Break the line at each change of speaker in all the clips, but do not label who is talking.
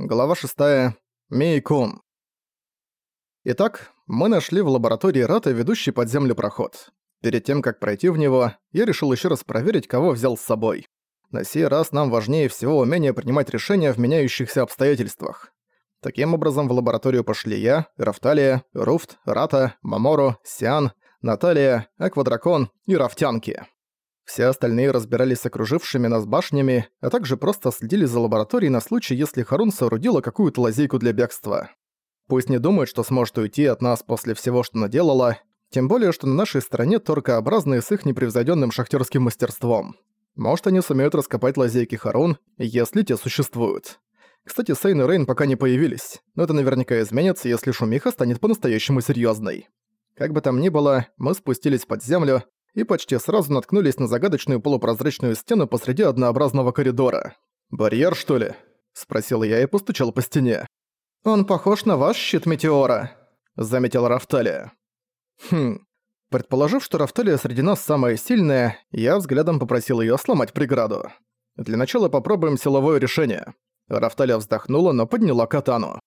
Глава 6. Мейкун. Итак, мы нашли в лаборатории Рата ведущий под землю проход. Перед тем, как пройти в него, я решил еще раз проверить, кого взял с собой. На сей раз нам важнее всего умение принимать решения в меняющихся обстоятельствах. Таким образом, в лабораторию пошли я, Рафталия, Руфт, Рата, Маморо, Сиан, Наталия, Аквадракон и Рафтянки. Все остальные разбирались с окружившими нас башнями, а также просто следили за лабораторией на случай, если Харун соорудила какую-то лазейку для бегства. Пусть не думает, что сможет уйти от нас после всего, что наделала, тем более, что на нашей стороне торкообразные с их непревзойденным шахтерским мастерством. Может, они сумеют раскопать лазейки Харун, если те существуют. Кстати, Сейн и Рейн пока не появились, но это наверняка изменится, если шумиха станет по-настоящему серьезной. Как бы там ни было, мы спустились под землю, и почти сразу наткнулись на загадочную полупрозрачную стену посреди однообразного коридора. «Барьер, что ли?» – спросил я и постучал по стене. «Он похож на ваш щит Метеора», – заметил Рафталия. «Хм». Предположив, что Рафталия среди нас самая сильная, я взглядом попросил её сломать преграду. Для начала попробуем силовое решение. Рафталия вздохнула, но подняла катану.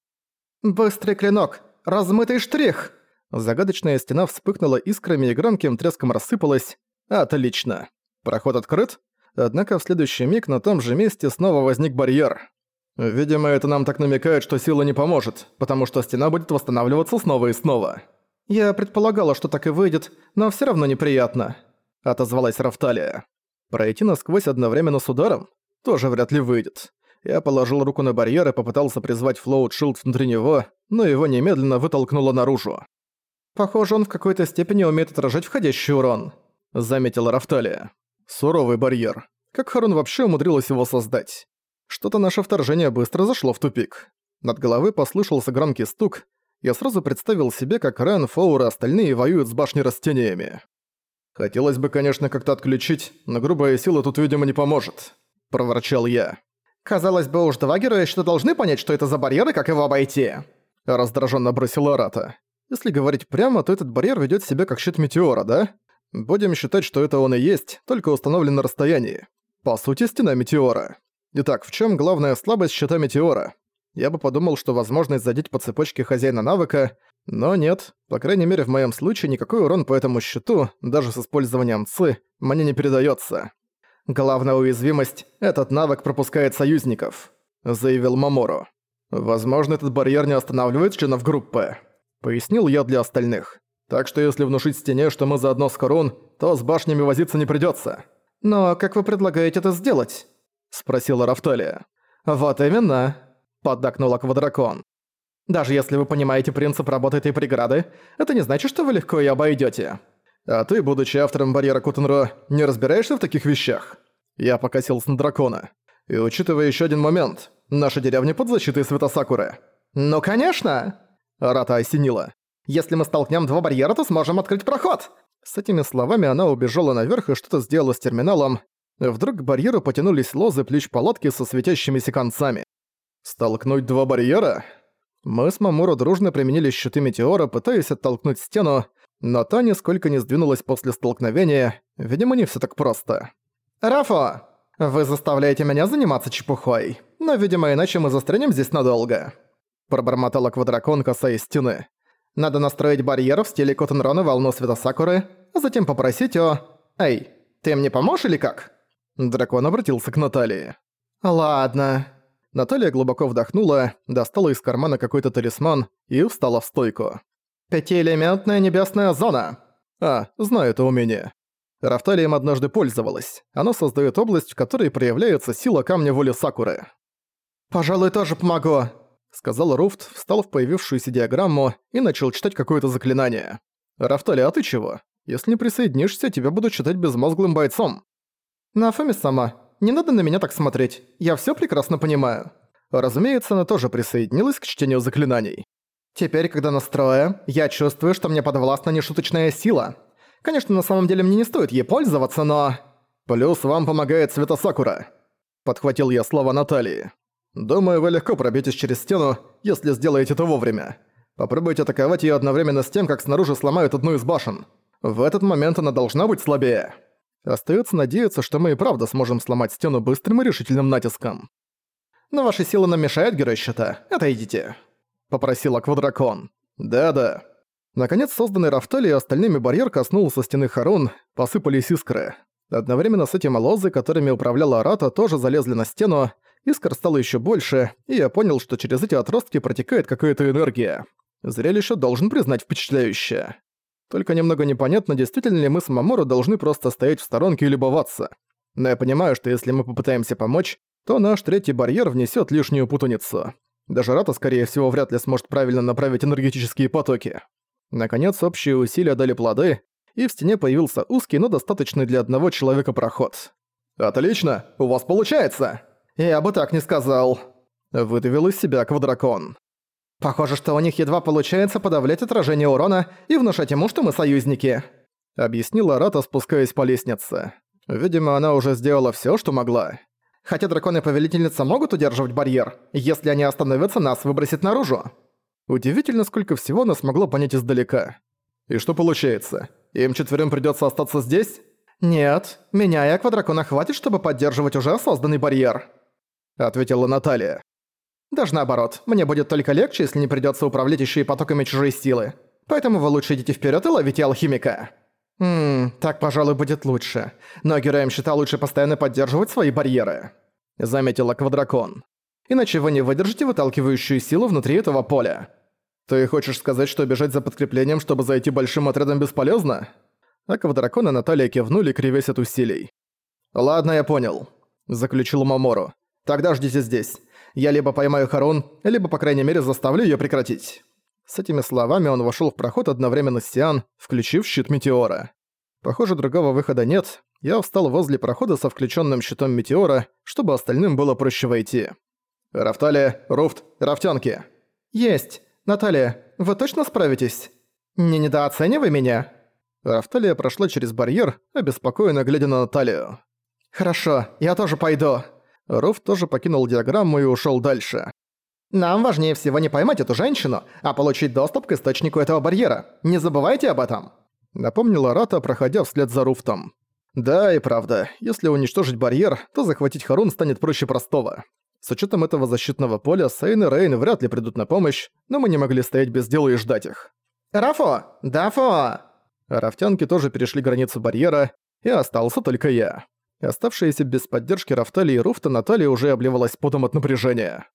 «Быстрый клинок! Размытый штрих!» Загадочная стена вспыхнула искрами и громким треском рассыпалась. Отлично. Проход открыт. Однако в следующий миг на том же месте снова возник барьер. Видимо, это нам так намекает, что сила не поможет, потому что стена будет восстанавливаться снова и снова. Я предполагала, что так и выйдет, но всё равно неприятно. Отозвалась Рафталия. Пройти насквозь одновременно с ударом? Тоже вряд ли выйдет. Я положил руку на барьер и попытался призвать Флоут Шилд внутри него, но его немедленно вытолкнуло наружу. «Похоже, он в какой-то степени умеет отражать входящий урон», — заметила Рафталия. «Суровый барьер. Как Харун вообще умудрилась его создать? Что-то наше вторжение быстро зашло в тупик. Над головой послышался громкий стук. Я сразу представил себе, как Рен, Фоур и остальные воюют с башней растениями. «Хотелось бы, конечно, как-то отключить, но грубая сила тут, видимо, не поможет», — проворчал я. «Казалось бы, уж два героя что должны понять, что это за барьер и как его обойти», — раздраженно бросила Рата. Если говорить прямо, то этот барьер ведёт себя как щит метеора, да? Будем считать, что это он и есть, только установлен на расстоянии. По сути, стена метеора. Итак, в чём главная слабость щита метеора? Я бы подумал, что возможность задеть по цепочке хозяина навыка, но нет, по крайней мере в моем случае никакой урон по этому щиту, даже с использованием ЦИ, мне не передаётся. Главная уязвимость – этот навык пропускает союзников, заявил Маморо. Возможно, этот барьер не останавливает членов группы. Пояснил я для остальных. Так что если внушить стене, что мы заодно с Корон, то с башнями возиться не придётся. «Но как вы предлагаете это сделать?» – спросила Рафталия. «Вот именно», – поддакнула Квадракон. «Даже если вы понимаете принцип работы этой преграды, это не значит, что вы легко её обойдёте. А ты, будучи автором барьера Кутенро, не разбираешься в таких вещах?» Я покосился на дракона. «И учитывая ещё один момент, наша деревня под защитой Светосакуры». «Ну конечно!» Рата осенила. «Если мы столкнем два барьера, то сможем открыть проход!» С этими словами она убежала наверх и что-то сделала с терминалом. Вдруг к барьеру потянулись лозы плющ-палатки со светящимися концами. «Столкнуть два барьера?» Мы с Мамуру дружно применили щиты Метеора, пытаясь оттолкнуть стену, но та нисколько не сдвинулась после столкновения. Видимо, не всё так просто. «Рафо, вы заставляете меня заниматься чепухой, но, видимо, иначе мы застрянем здесь надолго» пробормотала квадракон, касаясь стены. «Надо настроить барьер в стиле Коттенрона волну Света Сакуры, а затем попросить о... Эй, ты мне поможешь или как?» Дракон обратился к Наталье. «Ладно». Наталья глубоко вдохнула, достала из кармана какой-то талисман и встала в стойку. «Пятиэлементная небесная зона!» «А, знаю это умение». Рафталием однажды пользовалась. Оно создает область, в которой проявляется сила камня воли Сакуры. «Пожалуй, тоже помогу», сказал Руфт, встал в появившуюся диаграмму и начал читать какое-то заклинание. «Рафтали, а ты чего? Если не присоединишься, тебя буду считать безмозглым бойцом». «Нафами сама, не надо на меня так смотреть, я всё прекрасно понимаю». Разумеется, она тоже присоединилась к чтению заклинаний. «Теперь, когда настроя, я чувствую, что мне подвластна нешуточная сила. Конечно, на самом деле мне не стоит ей пользоваться, но...» «Плюс вам помогает Светосакура», — подхватил я слова Натальи. Думаю, вы легко пробьетесь через стену, если сделаете это вовремя. Попробуйте атаковать ее одновременно с тем, как снаружи сломают одну из башен. В этот момент она должна быть слабее. Остается надеяться, что мы и правда сможем сломать стену быстрым и решительным натиском. но ваши силы нам мешают, герой щита. Отойдите», — попросил Аквадракон. «Да-да». Наконец, созданный Рафтали и остальными барьер коснулся стены Харун, посыпались искры. Одновременно с этим лозы, которыми управляла Арата, тоже залезли на стену, искр стало еще больше, и я понял, что через эти отростки протекает какая-то энергия. Зрелище должен признать впечатляющее. Только немного непонятно, действительно ли мы с Мамору должны просто стоять в сторонке и любоваться. Но я понимаю, что если мы попытаемся помочь, то наш третий барьер внесет лишнюю путаницу. Даже Рата, скорее всего, вряд ли сможет правильно направить энергетические потоки. Наконец, общие усилия дали плоды, и в стене появился узкий, но достаточный для одного человека проход. «Отлично! У вас получается!» «Я бы так не сказал», — выдавил из себя квадракон. «Похоже, что у них едва получается подавлять отражение урона и внушать ему, что мы союзники», — объяснила Рата, спускаясь по лестнице. Видимо, она уже сделала всё, что могла. Хотя драконы-повелительница могут удерживать барьер, если они остановятся, нас выбросит наружу. Удивительно, сколько всего она смогла понять издалека. И что получается? Им четверым придётся остаться здесь? Нет, меня и Аквадракона хватит, чтобы поддерживать уже созданный барьер. Ответила Наталья. Даже наоборот, мне будет только легче, если не придётся управлять ещё и потоками чужой силы. Поэтому вы лучше идите вперёд и ловите алхимика. Ммм, так, пожалуй, будет лучше. Но героям щита лучше постоянно поддерживать свои барьеры. Заметила Квадракон. Иначе вы не выдержите выталкивающую силу внутри этого поля. Ты хочешь сказать, что бежать за подкреплением, чтобы зайти большим отрядом бесполезно? А Квадракон и Наталья кивнули, кривясь от усилий. «Ладно, я понял», — заключил Мамору. «Тогда ждите здесь. Я либо поймаю Харун, либо, по крайней мере, заставлю её прекратить». С этими словами он вошёл в проход одновременно с Сиан, включив щит Метеора. Похоже, другого выхода нет. Я встал возле прохода со включенным щитом Метеора, чтобы остальным было проще войти. «Рафталия, Руфт, Рафтянки!» «Есть! Наталья, вы точно справитесь? Не недооценивай меня!» Рафталия прошла через барьер, обеспокоенно глядя на Наталью. «Хорошо, я тоже пойду». Руф тоже покинул диаграмму и ушёл дальше. Нам важнее всего не поймать эту женщину, а получить доступ к источнику этого барьера. Не забывайте об этом!» Напомнила Рата, проходя вслед за Руфтом. «Да, и правда, если уничтожить барьер, то захватить Харун станет проще простого. С учетом этого защитного поля, Сейн и Рейн вряд ли придут на помощь, но мы не могли стоять без дела и ждать их. «Рафо! Дафо!» Рафтянки тоже перешли границу барьера, и остался только я. Оставшаяся без поддержки Рафтали и Руфта Наталья уже обливалась потом от напряжения.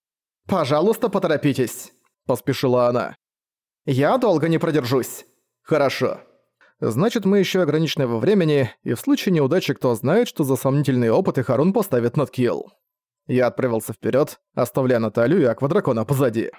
«Пожалуйста, поторопитесь», — поспешила она. «Я долго не продержусь». «Хорошо. Значит, мы еще ограничены во времени, и в случае неудачи кто знает, что за сомнительные опыты Харун поставит над килл». Я отправился вперед, оставляя Наталью и Аквадракона позади.